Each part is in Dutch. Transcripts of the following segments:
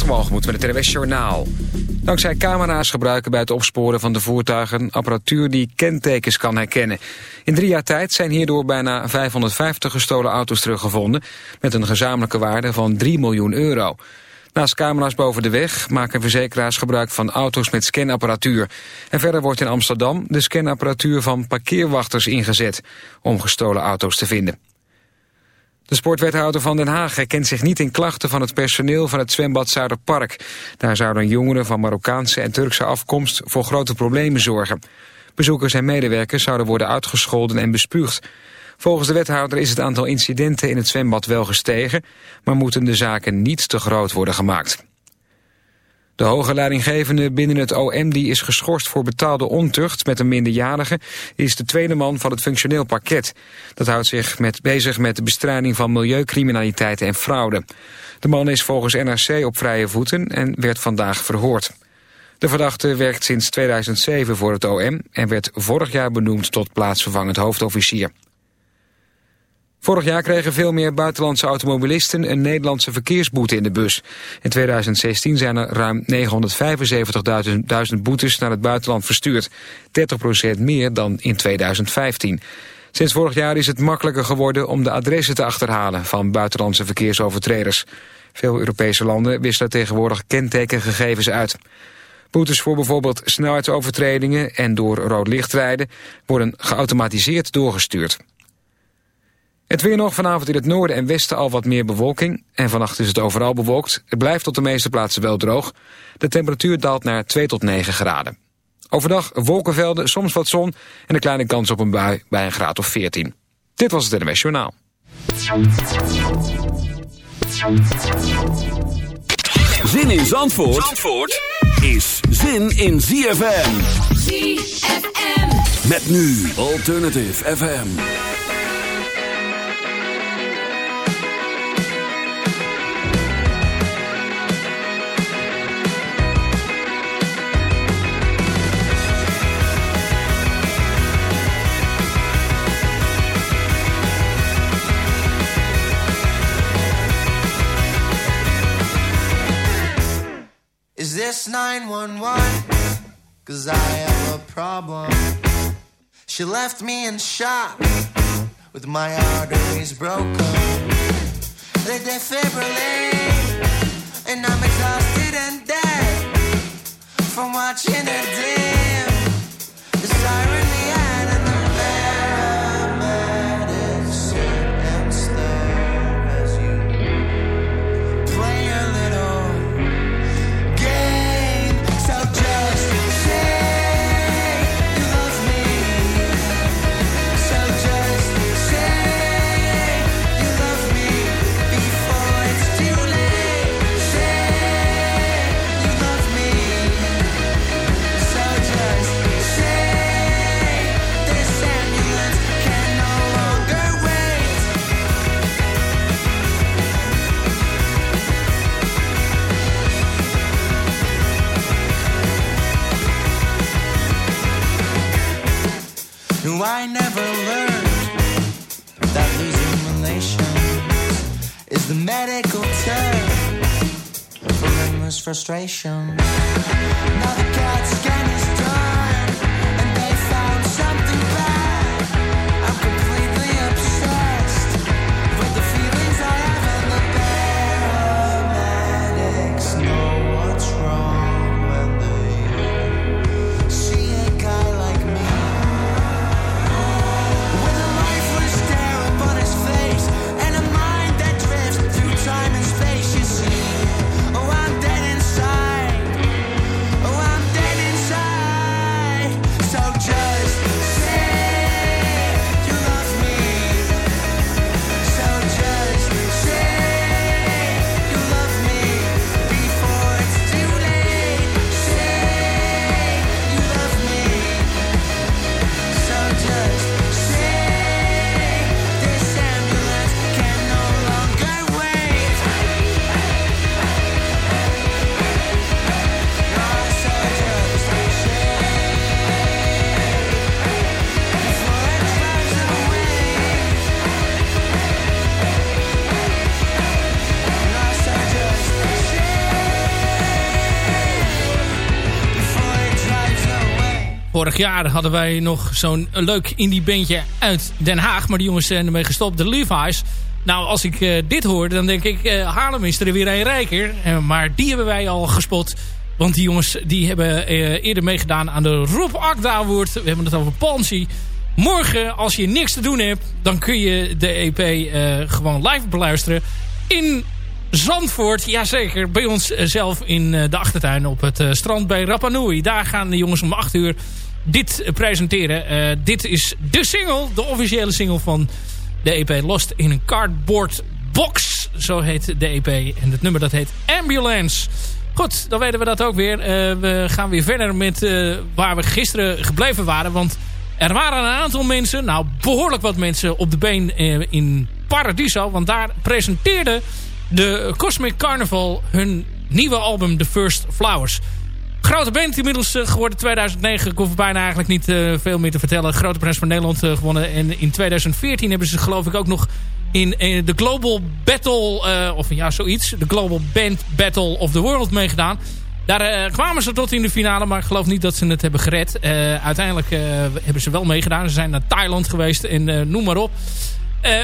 Waterwalgemoed met het Journaal. Dankzij camera's gebruiken bij het opsporen van de voertuigen... apparatuur die kentekens kan herkennen. In drie jaar tijd zijn hierdoor bijna 550 gestolen auto's teruggevonden... met een gezamenlijke waarde van 3 miljoen euro. Naast camera's boven de weg maken verzekeraars gebruik van auto's met scanapparatuur. En verder wordt in Amsterdam de scanapparatuur van parkeerwachters ingezet... om gestolen auto's te vinden. De sportwethouder van Den Haag herkent zich niet in klachten van het personeel van het zwembad Zuiderpark. Daar zouden jongeren van Marokkaanse en Turkse afkomst voor grote problemen zorgen. Bezoekers en medewerkers zouden worden uitgescholden en bespuugd. Volgens de wethouder is het aantal incidenten in het zwembad wel gestegen, maar moeten de zaken niet te groot worden gemaakt. De hoge leidinggevende binnen het OM die is geschorst voor betaalde ontucht met een minderjarige is de tweede man van het functioneel pakket. Dat houdt zich met, bezig met de bestrijding van milieucriminaliteit en fraude. De man is volgens NRC op vrije voeten en werd vandaag verhoord. De verdachte werkt sinds 2007 voor het OM en werd vorig jaar benoemd tot plaatsvervangend hoofdofficier. Vorig jaar kregen veel meer buitenlandse automobilisten een Nederlandse verkeersboete in de bus. In 2016 zijn er ruim 975.000 boetes naar het buitenland verstuurd. 30% meer dan in 2015. Sinds vorig jaar is het makkelijker geworden om de adressen te achterhalen van buitenlandse verkeersovertreders. Veel Europese landen wisselen tegenwoordig kentekengegevens uit. Boetes voor bijvoorbeeld snelheidsovertredingen en door rood licht rijden worden geautomatiseerd doorgestuurd. Het weer nog vanavond in het noorden en westen al wat meer bewolking. En vannacht is het overal bewolkt. Het blijft op de meeste plaatsen wel droog. De temperatuur daalt naar 2 tot 9 graden. Overdag wolkenvelden, soms wat zon en een kleine kans op een bui bij een graad of 14. Dit was het NWS Journaal. Zin in Zandvoort, Zandvoort is zin in ZFM. ZFM. Met nu Alternative FM. This 911? Cause I have a problem. She left me in shock with my arteries broken. They defibrillate, and I'm exhausted and dead from watching her dim. The siren, No, I never learned that losing relations is the medical term for endless frustration. Now the CAT scan Vorig jaar hadden wij nog zo'n leuk indie bandje uit Den Haag. Maar die jongens zijn ermee gestopt. De Levi's. Nou, als ik uh, dit hoor, dan denk ik... Uh, Haarlem is er weer een rijker. Uh, maar die hebben wij al gespot. Want die jongens die hebben eerder meegedaan aan de Rob Akda Award. We hebben het over Pansy. Morgen, als je niks te doen hebt... dan kun je de EP gewoon live beluisteren. In Zandvoort, jazeker. Bij ons zelf in de achtertuin op het strand bij Rapa Nui. Daar gaan de jongens om 8 uur dit presenteren. dit is de single, de officiële single van de EP Lost in een Cardboard Box. Zo heet de EP. En het nummer dat heet Ambulance. Goed, dan weten we dat ook weer. Uh, we gaan weer verder met uh, waar we gisteren gebleven waren. Want er waren een aantal mensen, nou behoorlijk wat mensen op de been in Paradiso. Want daar presenteerde de Cosmic Carnival hun nieuwe album The First Flowers. Grote band inmiddels uh, geworden. 2009, ik hoef bijna eigenlijk niet uh, veel meer te vertellen. Grote prijs van Nederland uh, gewonnen. En in 2014 hebben ze geloof ik ook nog in, in de Global Battle, of ja zoiets. De Global Band Battle of the World meegedaan. Daar kwamen ze tot in de finale, maar ik geloof niet dat ze het hebben gered. uiteindelijk hebben ze wel meegedaan. Ze zijn naar Thailand geweest en noem maar op.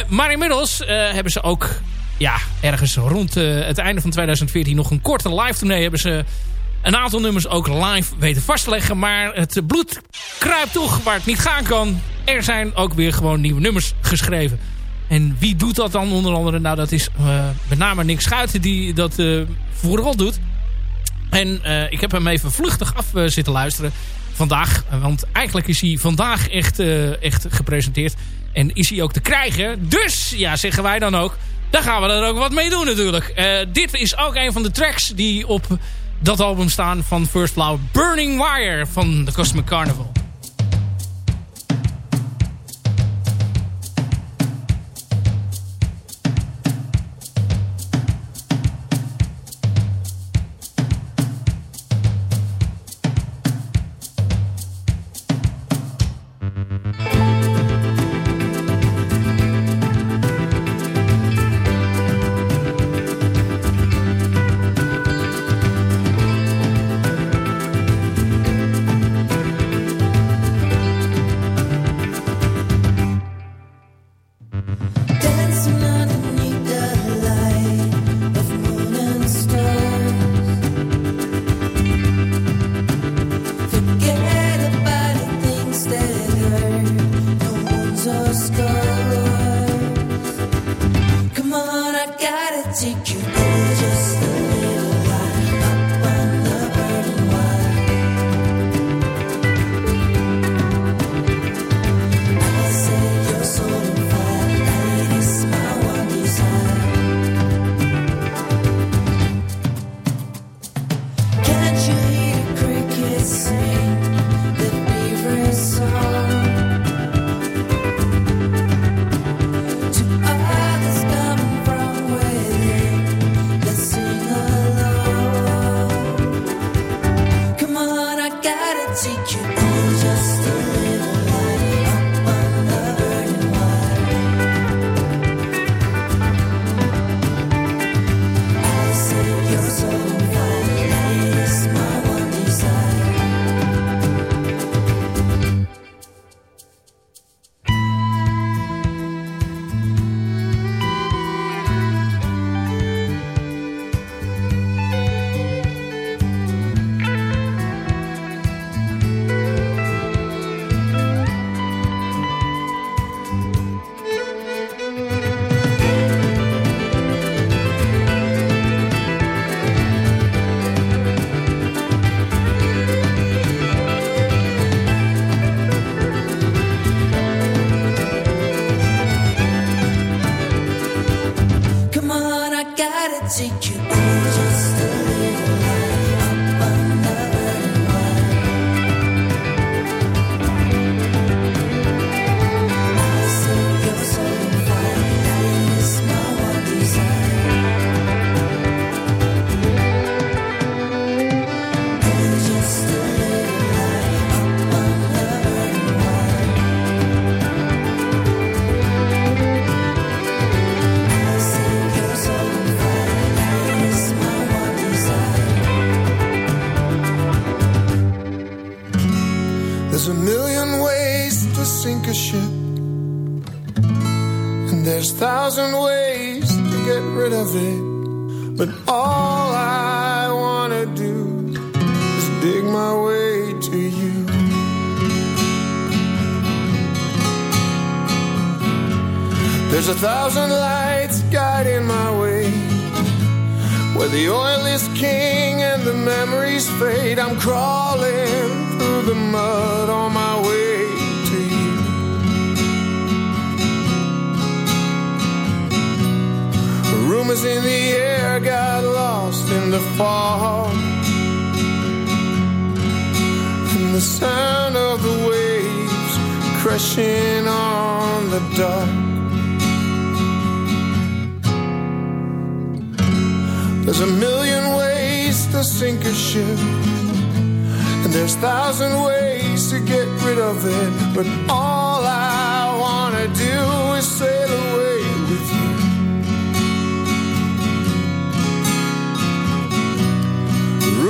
maar inmiddels hebben ze ook ja, ergens rond het einde van 2014 nog een korte live tournee hebben ze een aantal nummers ook live weten vast te leggen. Maar het bloed kruipt toch waar het niet gaan kan. Er zijn ook weer gewoon nieuwe nummers geschreven. En wie doet dat dan onder andere? Nou, dat is uh, met name Nick Schuiten die dat uh, vooral doet. En uh, ik heb hem even vluchtig af zitten luisteren vandaag. Want eigenlijk is hij vandaag echt, echt gepresenteerd. En is hij ook te krijgen. Dus, ja, zeggen wij dan ook. Daar gaan we er ook wat mee doen natuurlijk. dit is ook een van de tracks die op dat album staan van First Flower. Burning Wire van de Cosmic Carnival.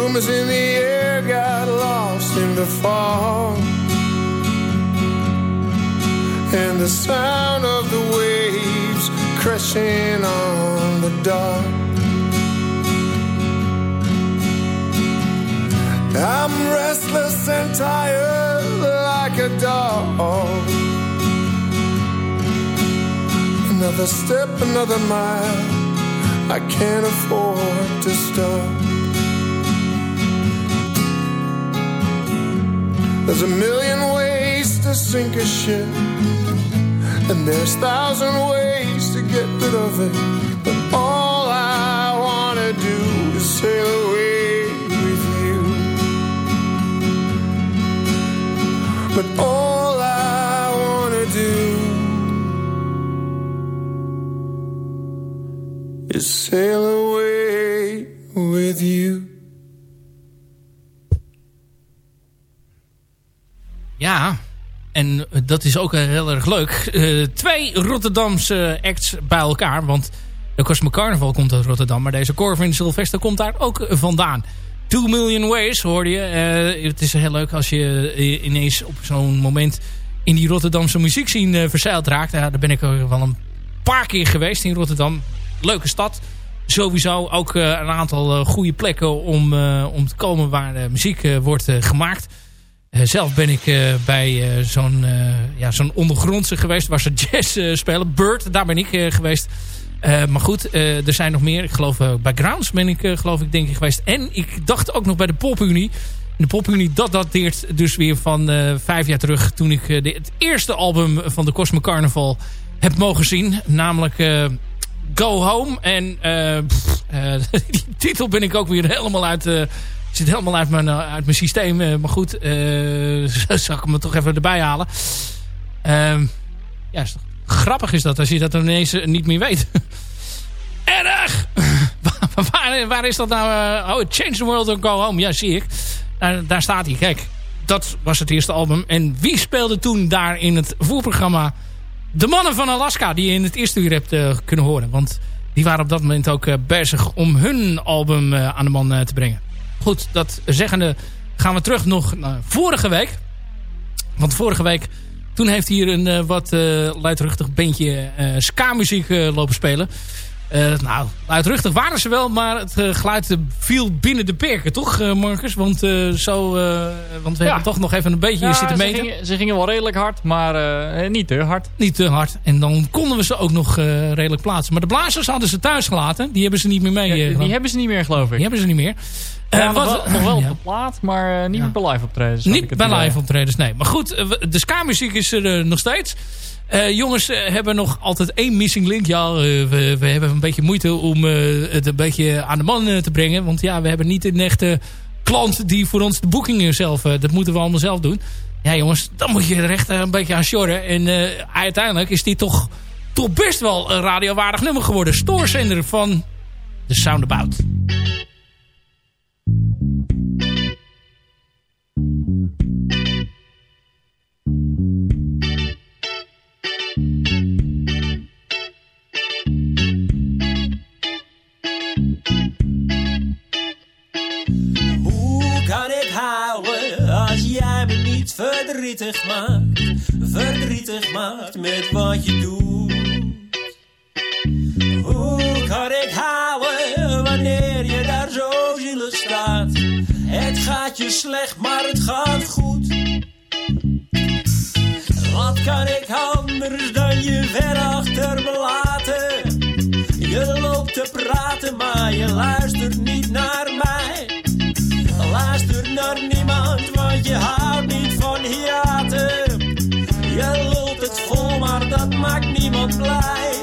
Rumors in the air got lost in the fog, and the sound of the waves crashing on the dock. I'm restless and tired like a dog. Another step, another mile. I can't afford to stop. There's a million ways to sink a ship, and there's a thousand ways to get rid of it. But all I wanna do is sail away with you. But all I wanna do is sail away with you. Ja, en dat is ook heel erg leuk. Uh, twee Rotterdamse acts bij elkaar, want de Cosmic Carnival komt uit Rotterdam, maar deze Corvin Sylvester komt daar ook vandaan. Two Million Ways hoorde je. Uh, het is heel leuk als je ineens op zo'n moment in die Rotterdamse muziekscene uh, verzeild raakt. Daar ben ik wel een paar keer geweest in Rotterdam. Leuke stad. Sowieso ook een aantal goede plekken om, om te komen waar muziek wordt gemaakt. Zelf ben ik bij zo'n ja, zo'n ondergrondse geweest waar ze jazz spelen. Bird, daar ben ik geweest. Maar goed, er zijn nog meer. Ik geloof uh, bij Grounds ben ik geloof ik denk ik geweest. En ik dacht ook nog bij de Popunie. De Popunie, dat dateert dus weer van vijf jaar terug. Toen ik het eerste album van de Cosmic Carnival heb mogen zien. Namelijk Go Home. En die titel ben ik ook weer helemaal uit... zit helemaal uit mijn, uit mijn systeem. maar goed, zal ik hem toch even erbij halen. Ehm, ja, Grappig is dat als je dat ineens eh, niet meer weet. Erg! waar, waar, is dat nou? Oh, Change the World and Go Home. Ja, zie ik. Daar, daar staat hij. Kijk, dat was het eerste album. En wie speelde toen daar in het voorprogramma? De mannen van Alaska, die je in het eerste uur hebt kunnen horen. Want die waren op dat moment ook uh, bezig om hun album aan de man te brengen. Goed, dat zeggende gaan we terug nog naar vorige week. Want vorige week toen heeft hier een uh, wat uh, luidruchtig bandje uh, ska-muziek lopen spelen. nou, luidruchtig waren ze wel, maar het geluid viel binnen de perken, toch Marcus? Want, zo, want we ja. hebben toch nog even een beetje ja, zitten meten. Ze gingen, ze gingen wel redelijk hard, maar niet te hard. Niet te hard. En dan konden we ze ook nog redelijk plaatsen. Maar de blazers hadden ze thuis gelaten. Die hebben ze niet meer mee. Ja, die hebben ze niet meer, geloof ik. Die hebben ze niet meer. Ja, uh, wat, nog wel, nog wel op de plaat, maar uh, niet ja. bij live optredens. Niet bij live optredens, nee. Maar goed, de ska-muziek is er uh, nog steeds. jongens hebben nog altijd één missing link. Ja, we, we, hebben een beetje moeite om het een beetje aan de man te brengen. Want ja, we hebben niet een echte klant die voor ons de boekingen zelf... dat moeten we allemaal zelf doen. Ja jongens, dan moet je er echt een beetje aan sjorren. En uiteindelijk is die toch, toch best wel een radiowaardig nummer geworden. Stoorzender van The Soundabout. Hoe kan ik houden als jij me niet verdrietig maakt? Verdrietig maakt met wat je doet. Hoe kan ik houden wanneer je daar zo zielig staat? Het gaat je slecht, maar het gaat goed. Wat kan ik anders dan je ver achter? Luister niet naar mij. Luister naar niemand, want je houdt niet van hiaten. Je loopt het vol, maar dat maakt niemand blij.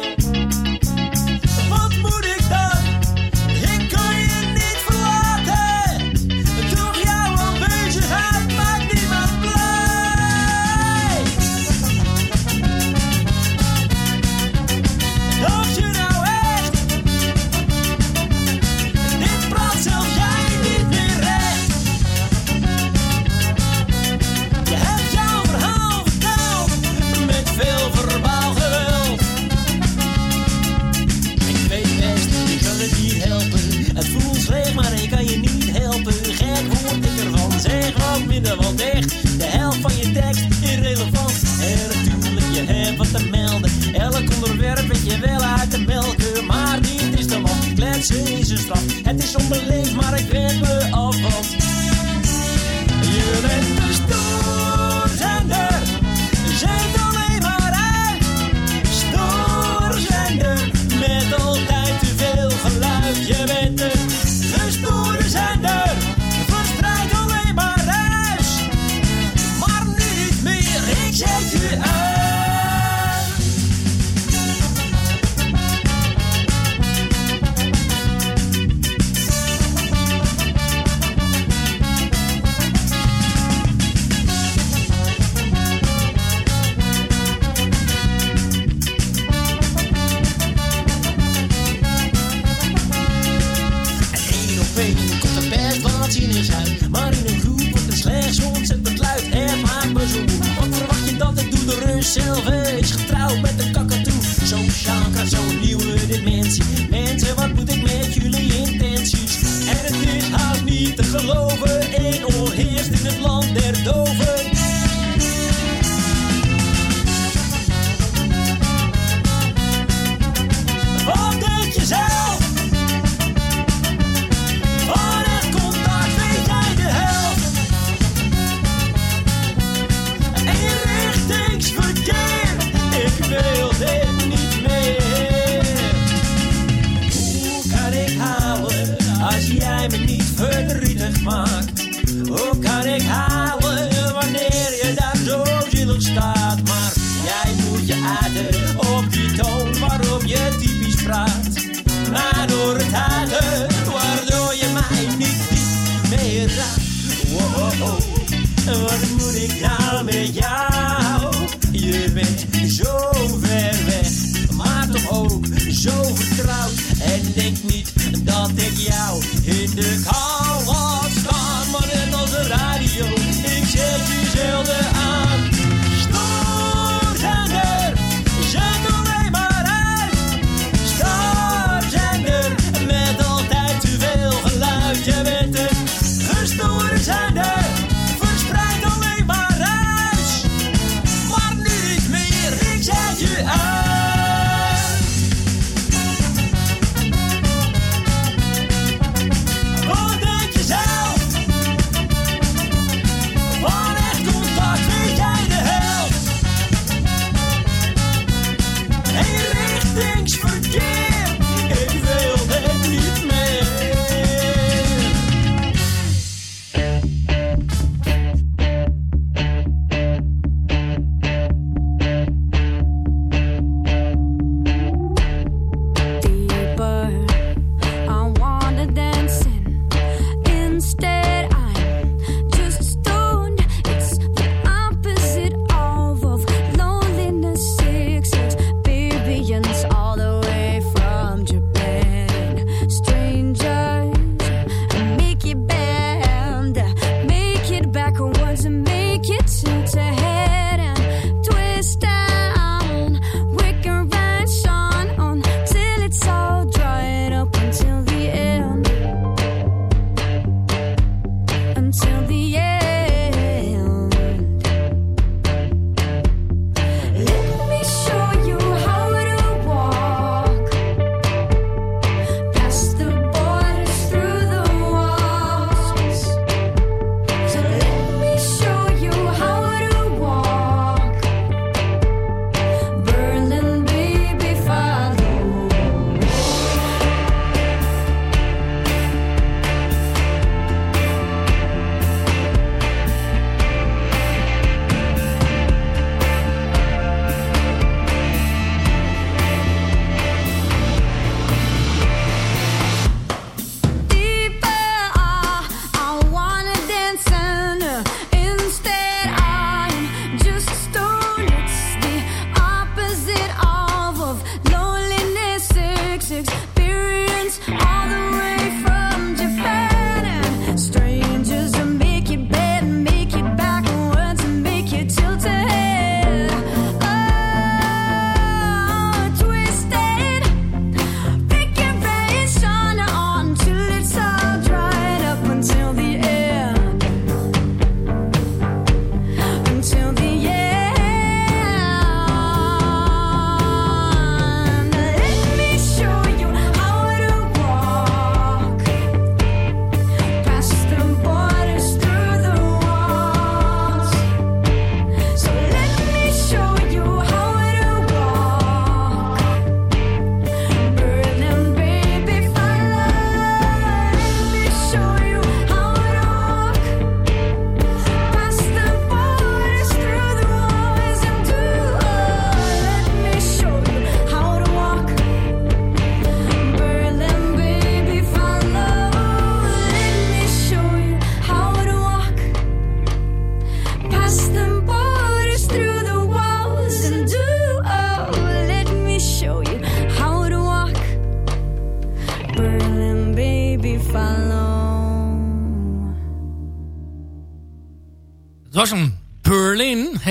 gangster. Het is onbeleefd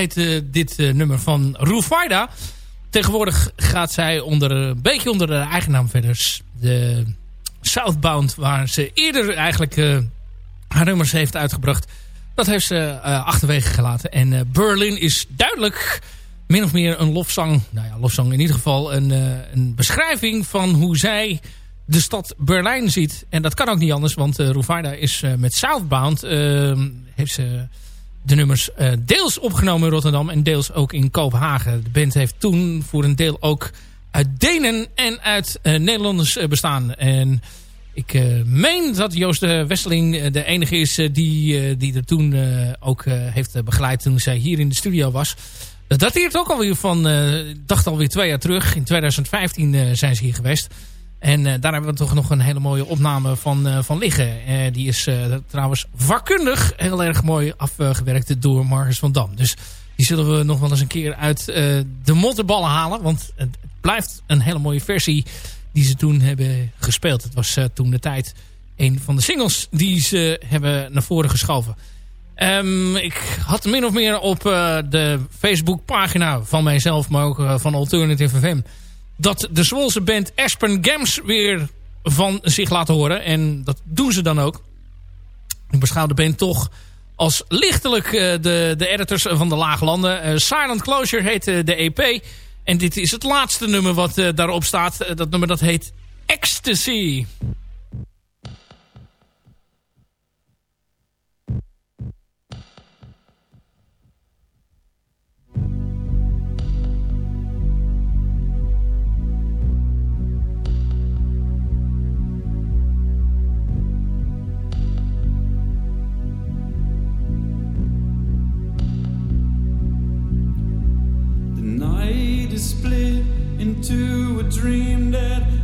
Heet dit nummer van Rufaida. Tegenwoordig gaat zij onder, een beetje onder de eigen naam verder. De Southbound, waar ze eerder eigenlijk haar nummers heeft uitgebracht. Dat heeft ze achterwege gelaten. En Berlin is duidelijk min of meer een lofzang. Nou ja, lofzang in ieder geval een, een beschrijving van hoe zij de stad Berlijn ziet. En dat kan ook niet anders, want uh, is uh, met Southbound... Uh, heeft ze de nummers deels opgenomen in Rotterdam en deels ook in Kopenhagen. De band heeft toen voor een deel ook uit Denen en uit Nederlanders bestaan. En ik meen dat Joost Wesseling de enige is die, die er toen ook heeft begeleid toen zij hier in de studio was. Dat dateert ook alweer van, ik dacht alweer twee jaar terug. In 2015 zijn ze hier geweest. En uh, daar hebben we toch nog een hele mooie opname van, uh, van liggen. Uh, die is trouwens vakkundig heel erg mooi afgewerkt door Marcus van Dam. Dus die zullen we nog wel eens een keer uit de mottenballen halen. Want het blijft een hele mooie versie die ze toen hebben gespeeld. Het was toen de tijd een van de singles die ze hebben naar voren geschoven. Um, ik had min of meer op de Facebookpagina van mijzelf, maar ook van Alternative FM dat de Zwolse band Aspen Gams weer van zich laten horen. En dat doen ze dan ook. Ik beschouw de band toch als lichtelijk uh, de, de editors van de Lage Landen. Uh, Silent Closure heet uh, de EP. En dit is het laatste nummer wat daarop staat. dat nummer dat heet Ecstasy. Into a dream that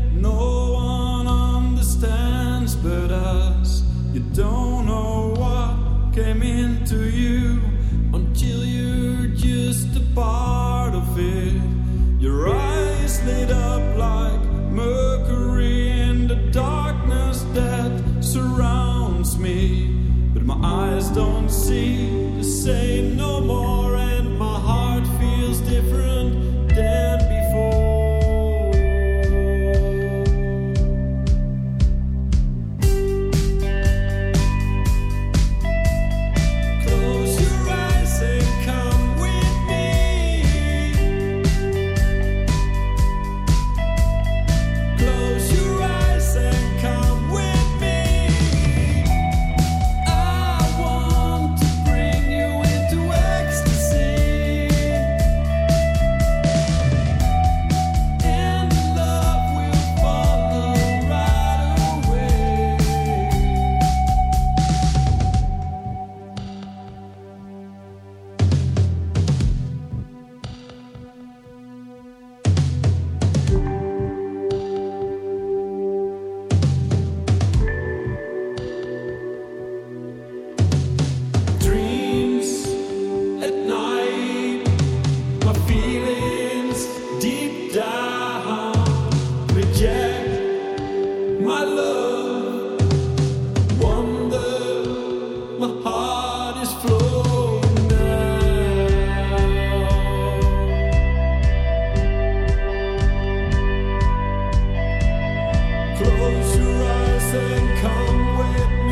to rise and come with me.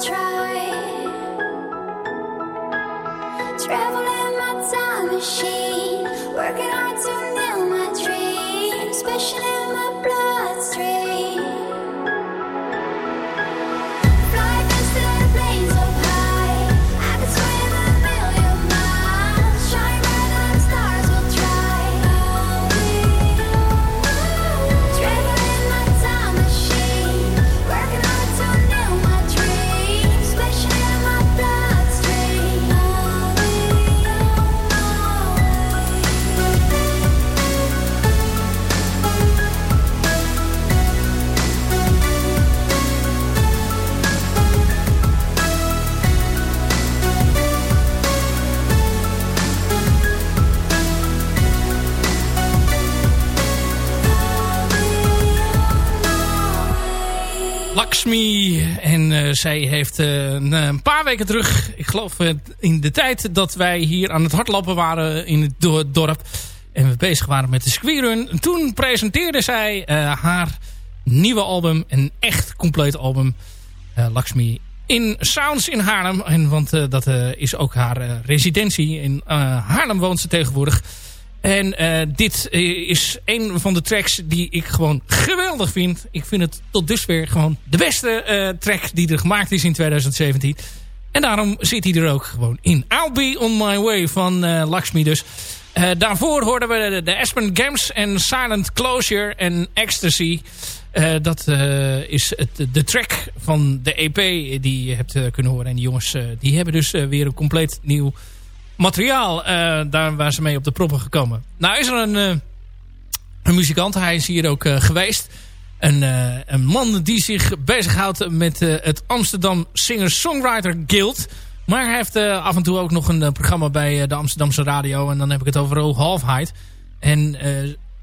Traveling in my time machine, working hard to nail my dreams, special. En uh, zij heeft uh, een paar weken terug, ik geloof in de tijd dat wij hier aan het hardlopen waren in het dorp. En we bezig waren met de squirrun. Toen presenteerde zij haar nieuwe album, een echt compleet album, Lakshmi, in Sounds in Haarlem. En, want dat is ook haar residentie. In Haarlem woont ze tegenwoordig. En uh, dit is een van de tracks die ik gewoon geweldig vind. Ik vind het tot dusver gewoon de beste uh, track die er gemaakt is in 2017. En daarom zit hij er ook gewoon in. I'll Be On My Way van uh, Lakshmi dus. daarvoor hoorden we de, de Aspen Games en Silent Closure en Ecstasy. dat is het, de track van de EP die je hebt kunnen horen. En die jongens die hebben dus weer een compleet nieuw materiaal uh, daar waar ze mee op de proppen gekomen. Nou is er een, uh, een muzikant, hij is hier ook uh, geweest. Een, een man die zich bezighoudt met het Amsterdam Singer-Songwriter Guild. Maar hij heeft af en toe ook nog een programma bij de Amsterdamse radio. En dan heb ik het over Halfheid. En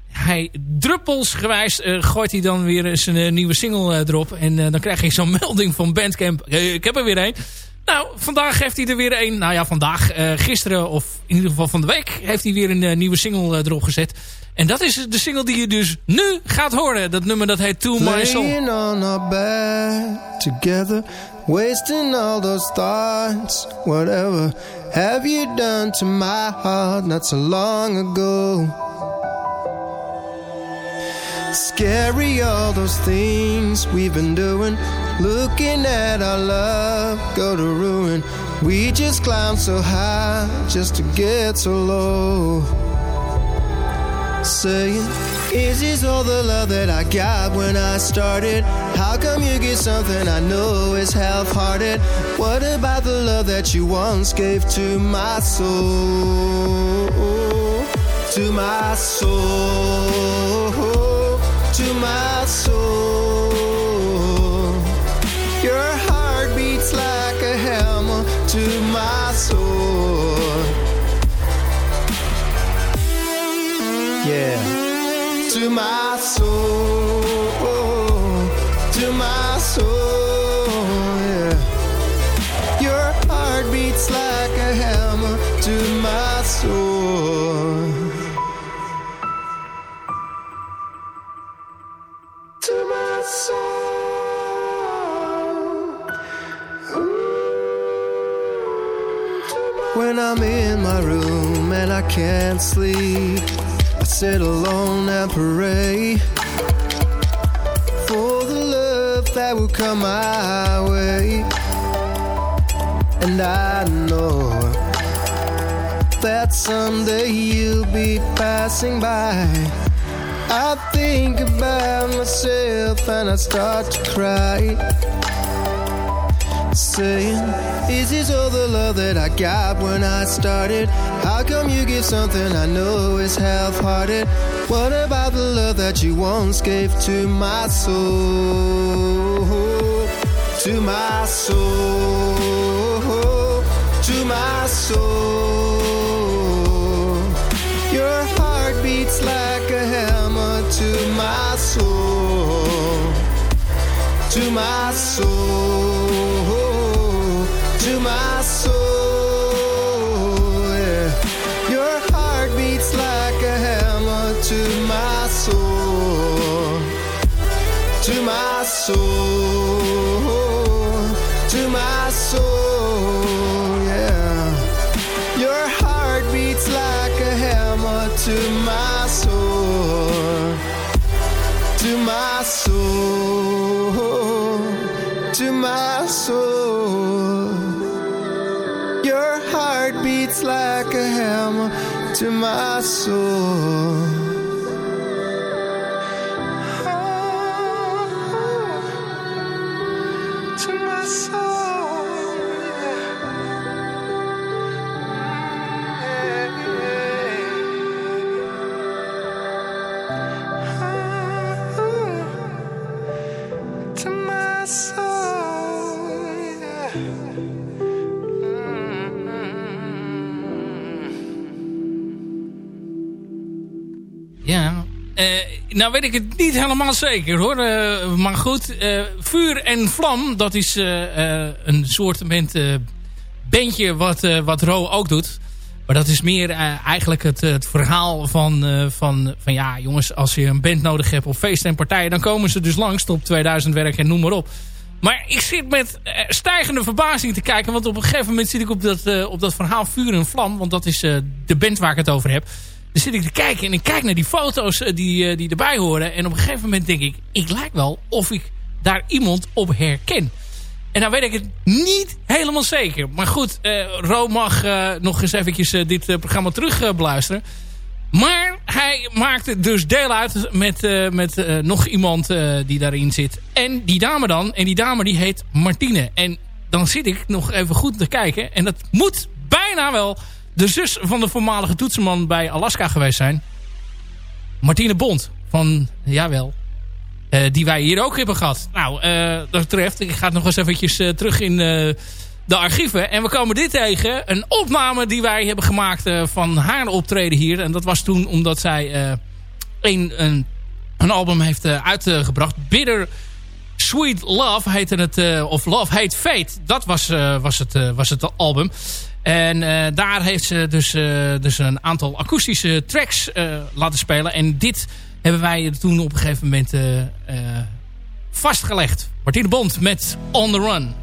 hij druppelsgewijs gooit hij dan weer zijn nieuwe single erop. En dan krijg je zo'n melding van Bandcamp. ik heb er weer een. Nou, vandaag heeft hij er weer een. Nou ja, vandaag, uh, gisteren of in ieder geval van de week... heeft hij weer een uh, nieuwe single uh, erop gezet. En dat is de single die je dus nu gaat horen. Dat nummer dat heet To My Soul. Laying on our bed together Wasting all those thoughts Whatever have you done to my heart Not so long ago Scary all those things we've been doing Looking at our love go to ruin. We just climb so high just to get so low. Saying, Is this all the love that I got when I started? How come you get something I know is half hearted? What about the love that you once gave to my soul? To my soul, to my soul. Your heart beats like a hammer to my soul. Yeah, to my soul, When I'm in my room and I can't sleep, I sit alone and pray for the love that will come my way. And I know that someday you'll be passing by. I think about myself and I start to cry saying, Is this all the love that I got when I started? How come you give something I know is half hearted? What about the love that you once gave to my soul? To my soul, to my soul. Your heart beats like a hammer to my soul, to my soul to my soul. Yeah. Your heart beats like a hammer to my soul. To my soul. To my soul. Nou weet ik het niet helemaal zeker hoor. Eh, maar goed, eh, Vuur en Vlam, dat is eh, een soort bandje wat, wat Ro ook doet. Maar dat is meer eigenlijk het, het verhaal van, van, van ja jongens, als je een band nodig hebt op feesten en partijen, dan komen ze dus langs op 2000 werk en noem maar op. Maar ik zit met stijgende verbazing te kijken. Want op een gegeven moment zit ik op dat, op dat verhaal Vuur en Vlam. Want dat is de band waar ik het over heb. Dan zit ik te kijken en ik kijk naar die foto's eh, die, eh, die erbij horen. En op een gegeven moment denk ik, ik lijk wel of ik daar iemand op herken. En dan weet ik het niet helemaal zeker. Maar goed, eh Ro mag nog eens eventjes dit programma terug beluisteren. Maar hij maakte dus deel uit met, met nog iemand die daarin zit. En die dame dan. En die dame die heet Martine. En dan zit ik nog even goed te kijken. En dat moet bijna wel de zus van de voormalige toetsenman bij Alaska geweest zijn. Martine Bond. Van, jawel, eh, die wij hier ook hebben gehad. Nou, eh, dat betreft, ik ga nog eens eventjes eh, terug in de archieven. En we komen dit tegen. Een opname die wij hebben gemaakt van haar optreden hier. En dat was toen omdat zij een, een, een album heeft uitgebracht. Bitter Sweet Love heette het. of Love Hate Fate. Dat was, was, het, was het album. En eh, daar heeft ze dus, eh, dus een aantal akoestische tracks eh, laten spelen. En dit hebben wij toen op een gegeven moment vastgelegd. Martine Bond met On The Run.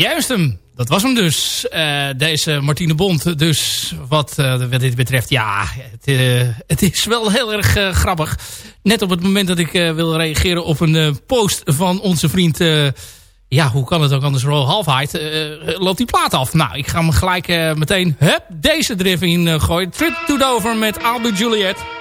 Juist hem. Dat was hem dus. Uh, deze Martine Bond. Dus wat, uh, wat dit betreft, ja, het, uh, het is wel heel erg grappig. Net op het moment dat ik wil reageren op een post van onze vriend... ja, hoe kan het ook anders? Royal Halfheid. loopt die plaat af. Nou, ik ga hem gelijk meteen hup, deze even in gooien. Trip to Dover met Albert Juliet.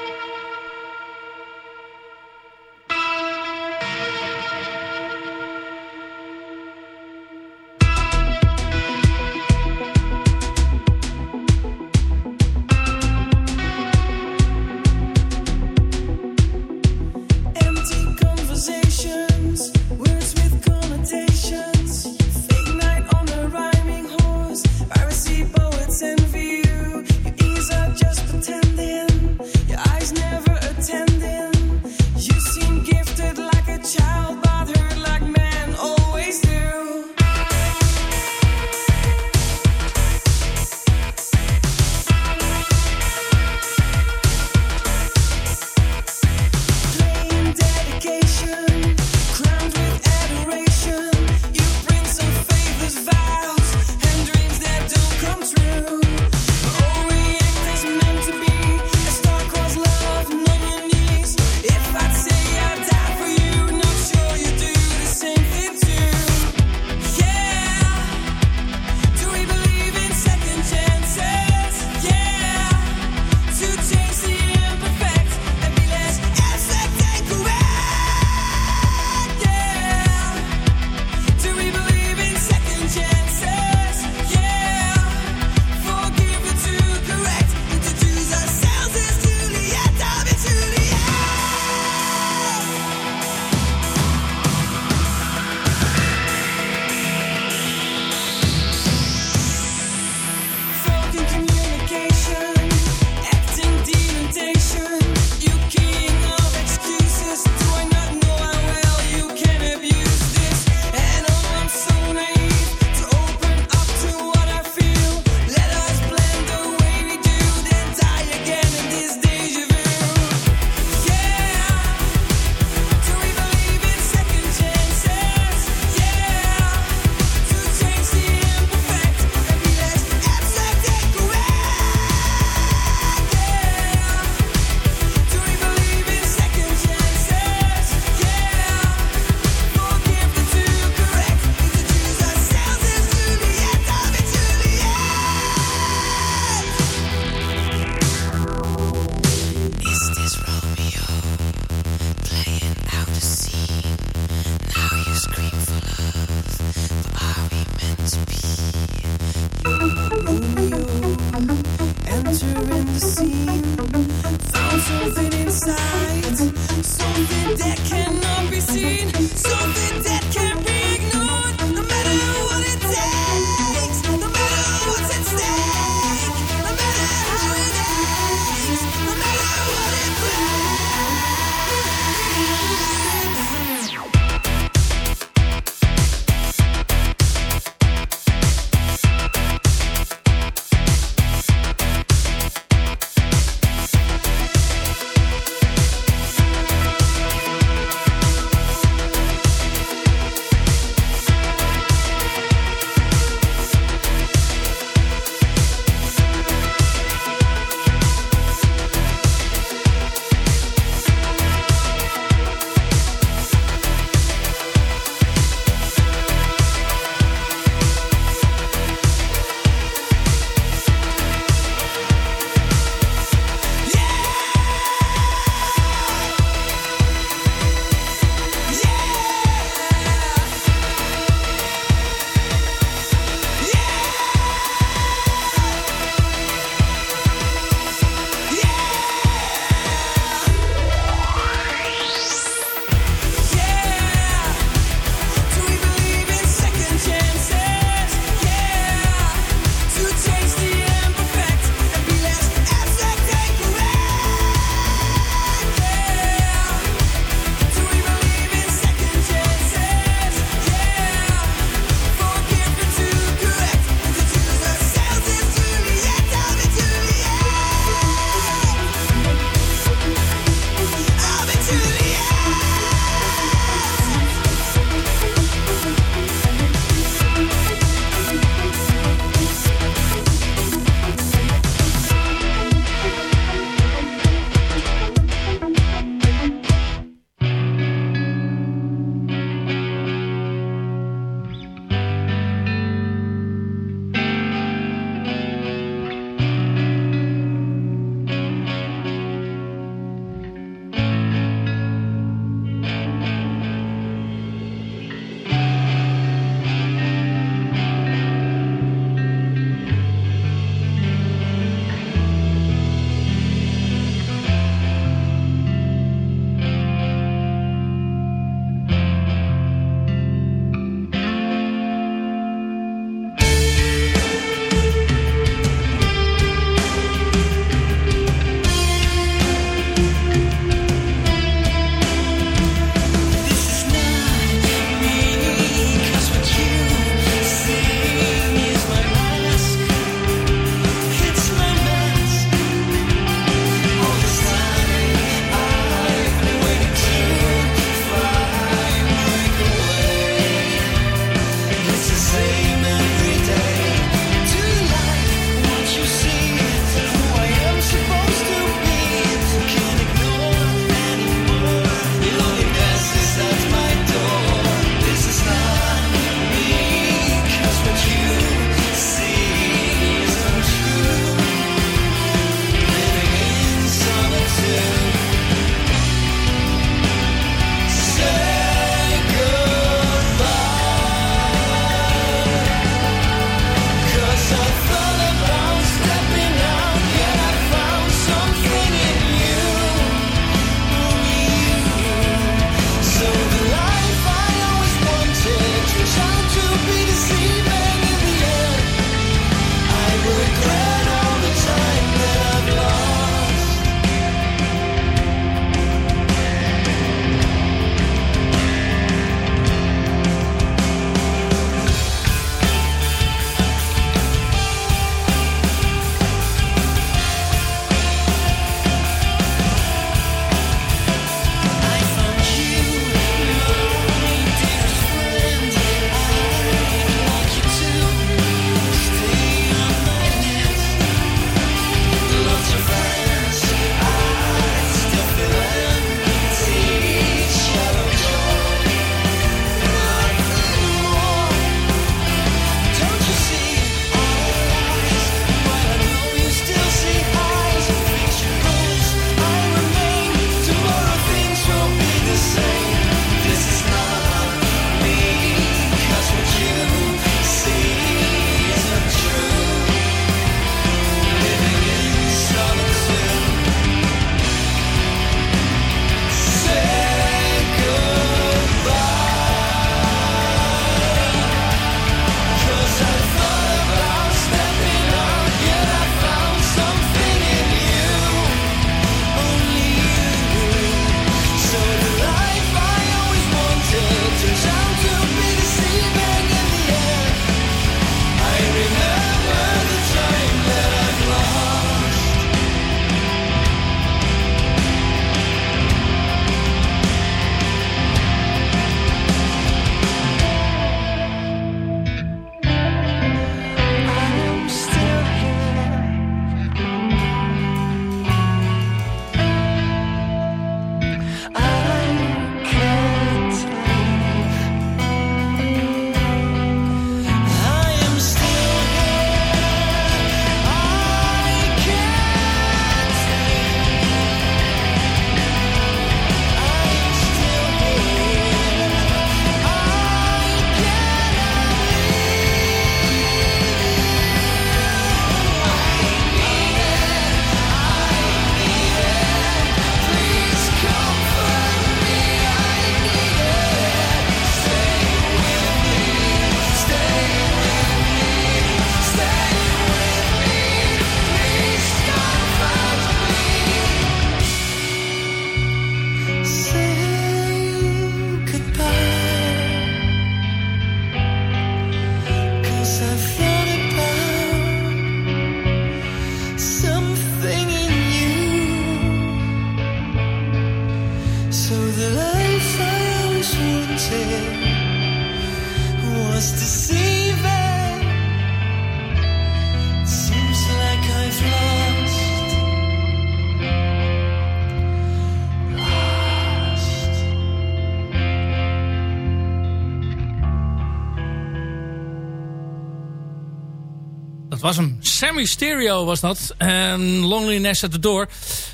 Dat was hem. Sammy Stereo was dat. En Loneliness at the Door.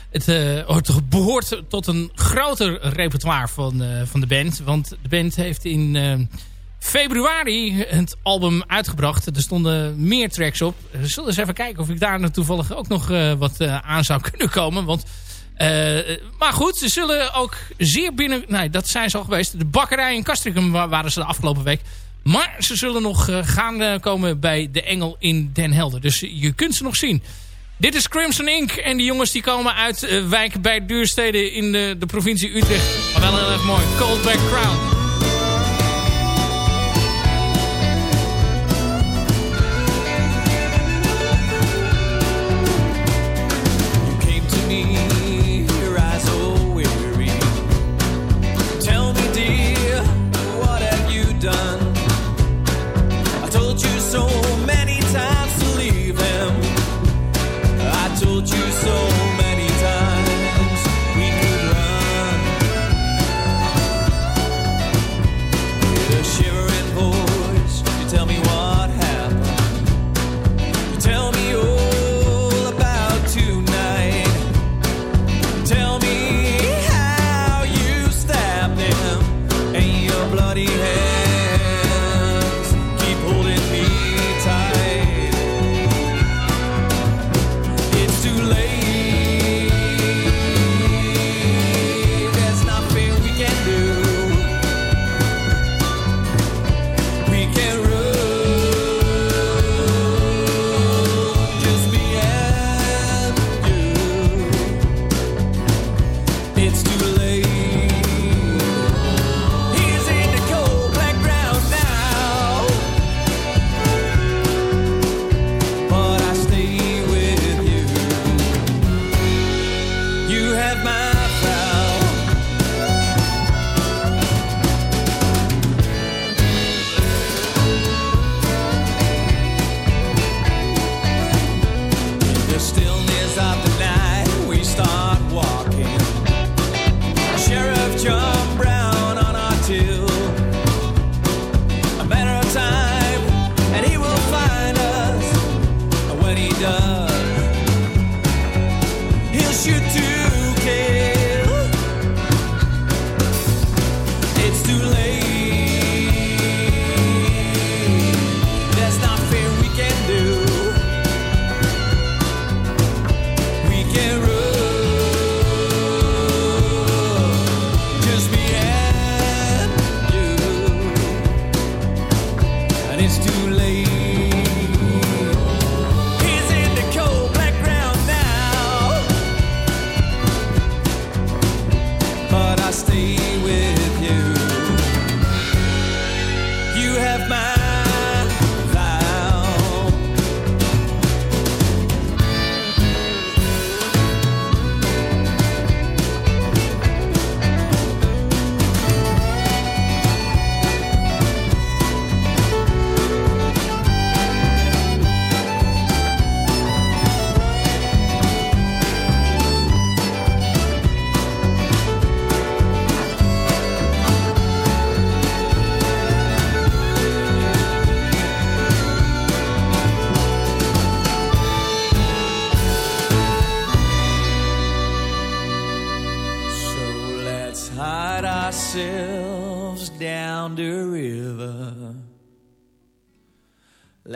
Het eh, hoort- behoort tot een groter repertoire van, eh, van de band. Want de band heeft in eh, februari het album uitgebracht. Er stonden meer tracks op. We zullen eens even kijken of ik daar nou toevallig ook nog wat aan zou kunnen komen. Want, maar goed, ze zullen ook zeer binnen... Nee, dat zijn ze al geweest. De bakkerij in Castricum wa- waren ze de afgelopen week. Maar ze zullen nog eh, gaan eh, komen bij De Engel in Den Helder. Dus je kunt ze nog zien. Dit is Crimson Ink. En die jongens die komen uit eh, wijk bij Duurstede in de, de provincie Utrecht. Maar wel heel erg mooi. Coldback Crown.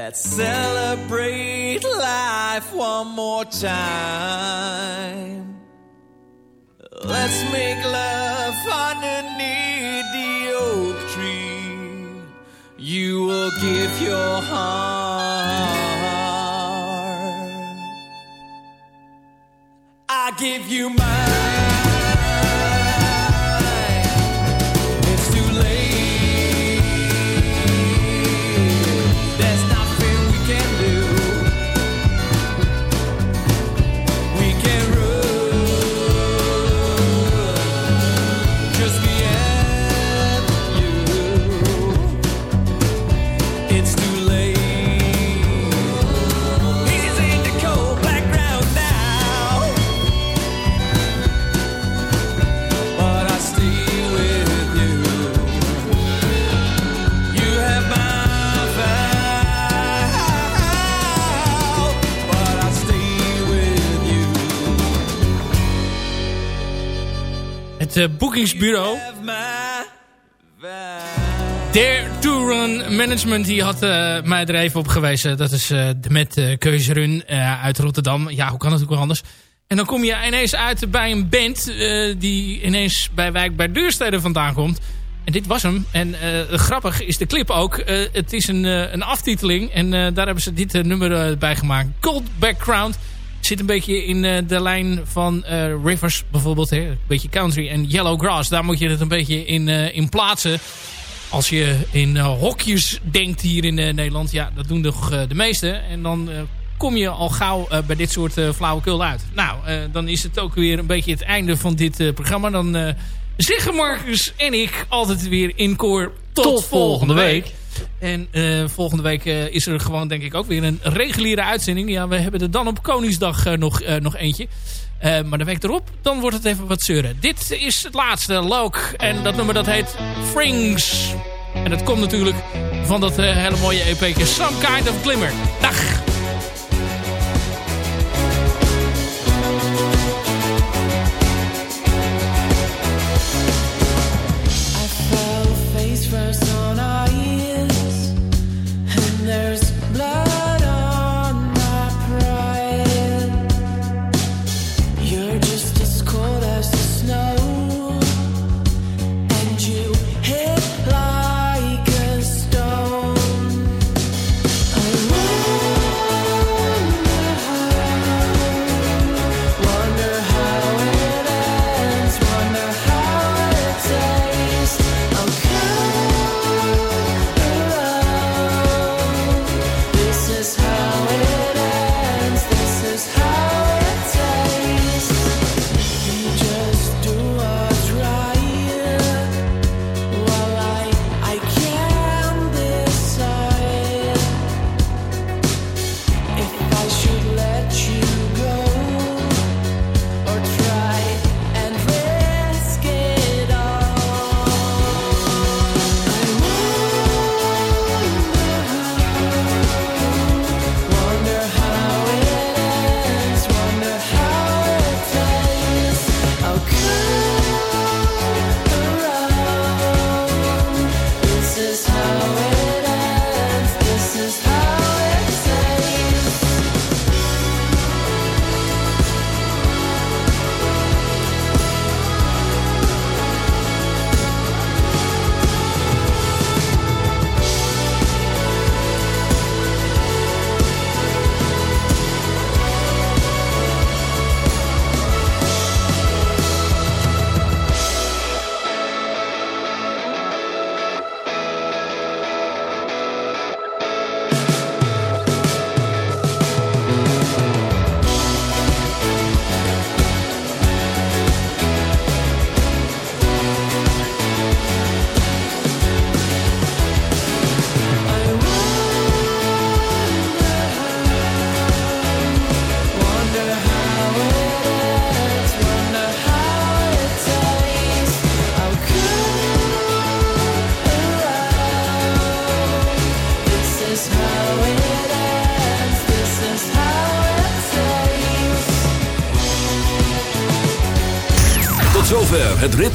Let's celebrate life one more time. Let's make love underneath the oak tree. You will give your heart. I give you mine. Het boekingsbureau. Dare to Run Management, die had uh, mij er even op gewezen. Dat is uh, met uh, Keuzerun uit Rotterdam. Ja, hoe kan het ook wel anders? En dan kom je ineens uit bij een band die ineens bij Wijk bij Deursteden vandaan komt. En dit was hem. En grappig is de clip ook. het is een, een aftiteling en daar hebben ze dit nummer bij gemaakt. Cold Background. Zit een beetje in de lijn van Rivers bijvoorbeeld. Hè? Een beetje country en Yellow Grass. Daar moet je het een beetje in, in plaatsen als je in uh, hokjes denkt hier in uh, Nederland, ja, dat doen toch uh, de meesten. En dan kom je al gauw bij dit soort flauwekul uit. Nou, dan is het ook weer een beetje het einde van dit programma. Dan zeggen Marcus en ik altijd weer in koor tot, tot volgende week. week. En volgende week is er gewoon denk ik ook weer een reguliere uitzending. Ja, we hebben er dan op Koningsdag nog, nog eentje. Maar de week erop, dan wordt het even wat zeuren. Dit is het laatste, Loke. En dat nummer dat heet Frings. En dat komt natuurlijk van dat hele mooie EP'tje Some Kind of Glimmer. Dag!